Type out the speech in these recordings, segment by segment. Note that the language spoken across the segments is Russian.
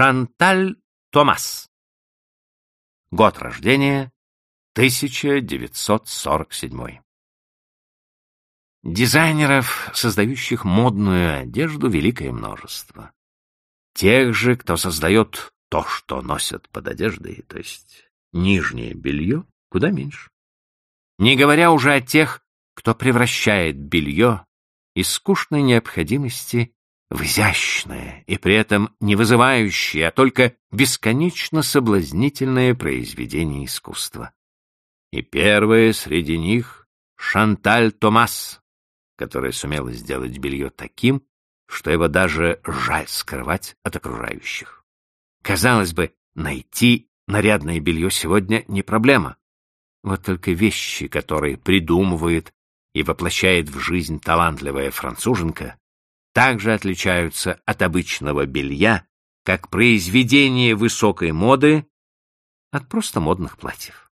Шанталь Томас. Год рождения 1947. Дизайнеров, создающих модную одежду, великое множество. Тех же, кто создает то, что носят под одеждой, то есть нижнее белье, куда меньше. Не говоря уже о тех, кто превращает белье из скучной необходимости в изящное и при этом не вызывающее, а только бесконечно соблазнительное произведение искусства. И первое среди них — Шанталь Томас, которая сумела сделать белье таким, что его даже жаль скрывать от окружающих. Казалось бы, найти нарядное белье сегодня не проблема. Вот только вещи, которые придумывает и воплощает в жизнь талантливая француженка, также отличаются от обычного белья, как произведение высокой моды от просто модных платьев.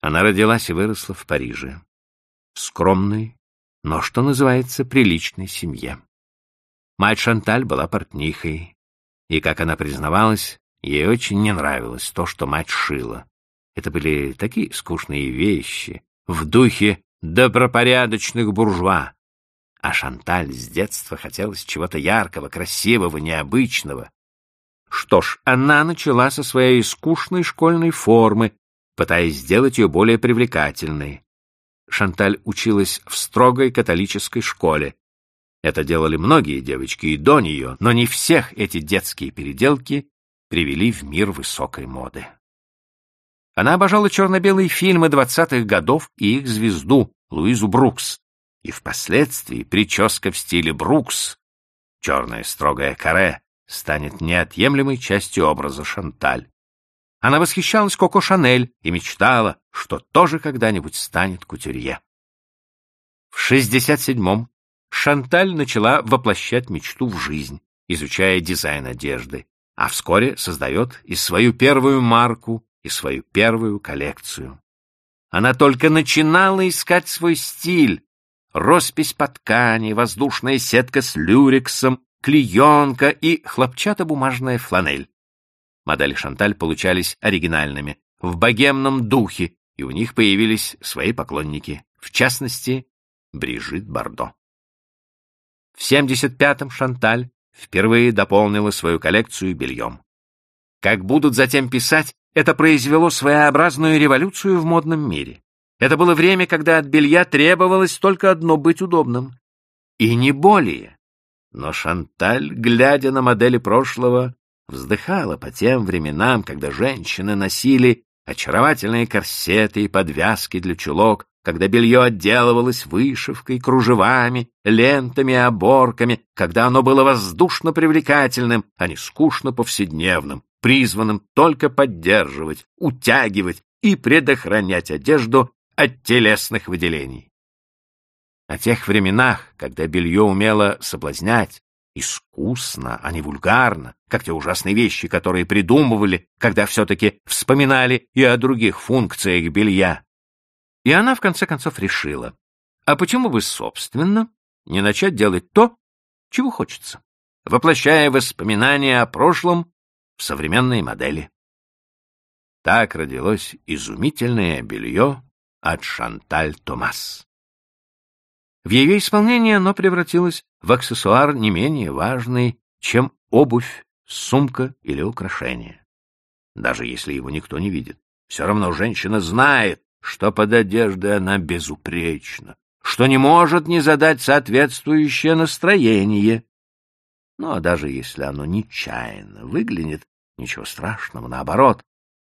Она родилась и выросла в Париже, в скромной, но, что называется, приличной семье. Мать Шанталь была портнихой, и, как она признавалась, ей очень не нравилось то, что мать шила. Это были такие скучные вещи, в духе добропорядочных буржуа, а Шанталь с детства хотелось чего-то яркого, красивого, необычного. Что ж, она начала со своей скучной школьной формы, пытаясь сделать ее более привлекательной. Шанталь училась в строгой католической школе. Это делали многие девочки и до нее, но не всех эти детские переделки привели в мир высокой моды. Она обожала черно-белые фильмы двадцатых годов и их звезду, Луизу Брукс, и впоследствии прическа в стиле Брукс, черное строгое каре, станет неотъемлемой частью образа Шанталь. Она восхищалась Коко Шанель и мечтала, что тоже когда-нибудь станет кутюрье. В 67-м Шанталь начала воплощать мечту в жизнь, изучая дизайн одежды, а вскоре создает и свою первую марку, и свою первую коллекцию. Она только начинала искать свой стиль, роспись по ткани, воздушная сетка с люрексом, клеенка и хлопчатобумажная фланель. Модели Шанталь получались оригинальными, в богемном духе, и у них появились свои поклонники, в частности, Брижит Бардо. В 75-м Шанталь впервые дополнила свою коллекцию бельем. Как будут затем писать, это произвело своеобразную революцию в модном мире. Это было время, когда от белья требовалось только одно — быть удобным. И не более. Но Шанталь, глядя на модели прошлого, вздыхала по тем временам, когда женщины носили очаровательные корсеты и подвязки для чулок, когда белье отделывалось вышивкой, кружевами, лентами и оборками, когда оно было воздушно привлекательным, а не скучно повседневным, призванным только поддерживать, утягивать и предохранять одежду от телесных выделений. О тех временах, когда белье умело соблазнять, искусно, а не вульгарно, как те ужасные вещи, которые придумывали, когда все-таки вспоминали и о других функциях белья. И она, в конце концов, решила, а почему бы, собственно, не начать делать то, чего хочется, воплощая воспоминания о прошлом в современные модели. Так родилось изумительное белье от Шанталь Томас. В ее исполнении оно превратилось в аксессуар не менее важный, чем обувь, сумка или украшение. Даже если его никто не видит, все равно женщина знает, что под одеждой она безупречна, что не может не задать соответствующее настроение. Ну, а даже если оно нечаянно выглянет, ничего страшного, наоборот,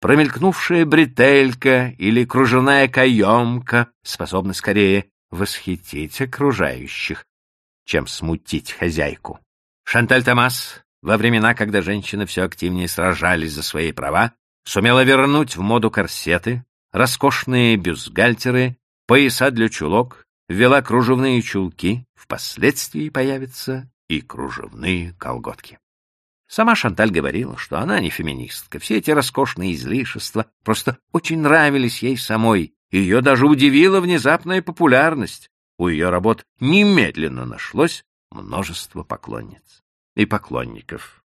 промелькнувшая бретелька или кружевная каемка способны скорее восхитить окружающих, чем смутить хозяйку. Шанталь Томас во времена, когда женщины все активнее сражались за свои права, сумела вернуть в моду корсеты, роскошные бюстгальтеры, пояса для чулок, ввела кружевные чулки, впоследствии появятся и кружевные колготки. Сама Шанталь говорила, что она не феминистка. Все эти роскошные излишества просто очень нравились ей самой. Ее даже удивила внезапная популярность. У ее работ немедленно нашлось множество поклонниц и поклонников.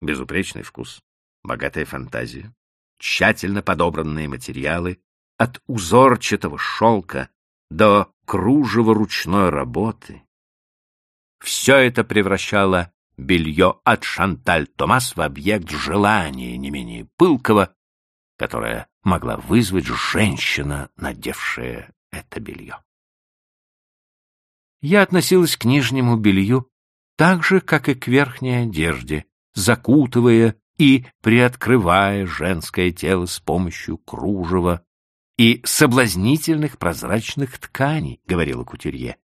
безупречный вкус, богатая фантазия, тщательно подобранные материалы, от узорчатого шелка до кружева ручной работы. Все это превращало белье от Шанталь Томас в объект желания не менее пылкого, которое могла вызвать женщина, надевшая это белье. Я относилась к нижнему белью так же, как и к верхней одежде, закутывая и приоткрывая женское тело с помощью кружева и соблазнительных прозрачных тканей, — говорила Кутюрье.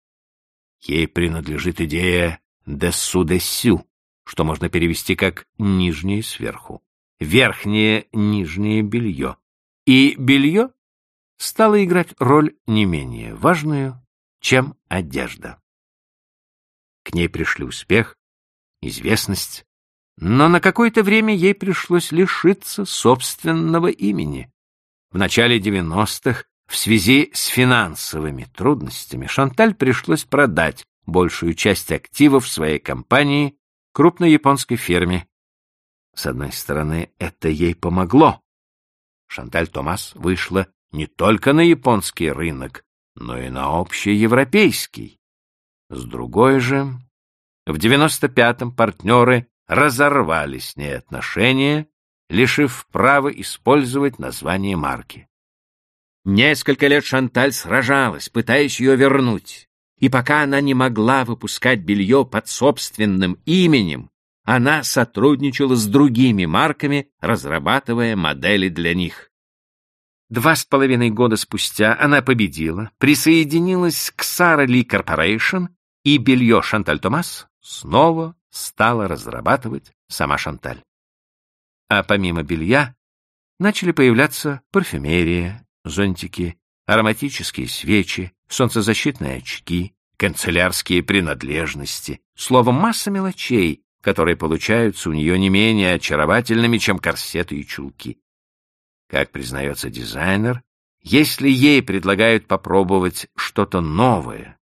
Ей принадлежит идея «дессу-дессю», что можно перевести как «нижнее сверху», «верхнее нижнее белье». И белье стало играть роль не менее важную, чем одежда. К ней пришли успех, известность, но на какое-то время ей пришлось лишиться собственного имени. В начале 90-х в связи с финансовыми трудностями Шанталь пришлось продать большую часть активов своей компании крупной японской фирме. С одной стороны, это ей помогло. Шанталь Томас вышла не только на японский рынок, но и на общеевропейский. С другой же, в 95-м партнеры разорвали с ней отношения, лишив права использовать название марки. Несколько лет Шанталь сражалась, пытаясь ее вернуть, и пока она не могла выпускать белье под собственным именем, она сотрудничала с другими марками, разрабатывая модели для них. Два с половиной года спустя она победила, присоединилась к Sara Lee Corporation, и белье Шанталь Томас снова стала разрабатывать сама Шанталь. А помимо белья начали появляться парфюмерия, зонтики, ароматические свечи, солнцезащитные очки, канцелярские принадлежности, словом, масса мелочей, которые получаются у нее не менее очаровательными, чем корсеты и чулки. Как признается дизайнер, если ей предлагают попробовать что-то новое,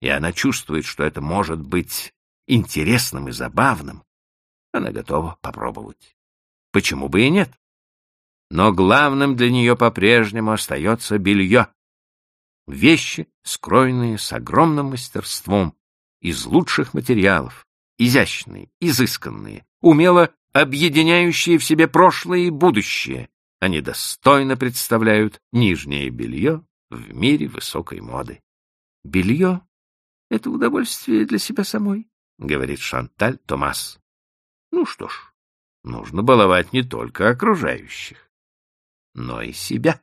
и она чувствует, что это может быть интересным и забавным, она готова попробовать. Почему бы и нет? Но главным для нее по-прежнему остается белье. Вещи, скроенные с огромным мастерством, из лучших материалов, изящные, изысканные, умело объединяющие в себе прошлое и будущее, они достойно представляют нижнее белье в мире высокой моды. Белье — это удовольствие для себя самой, — говорит Шанталь Томас. Ну что ж, нужно баловать не только окружающих, но и себя.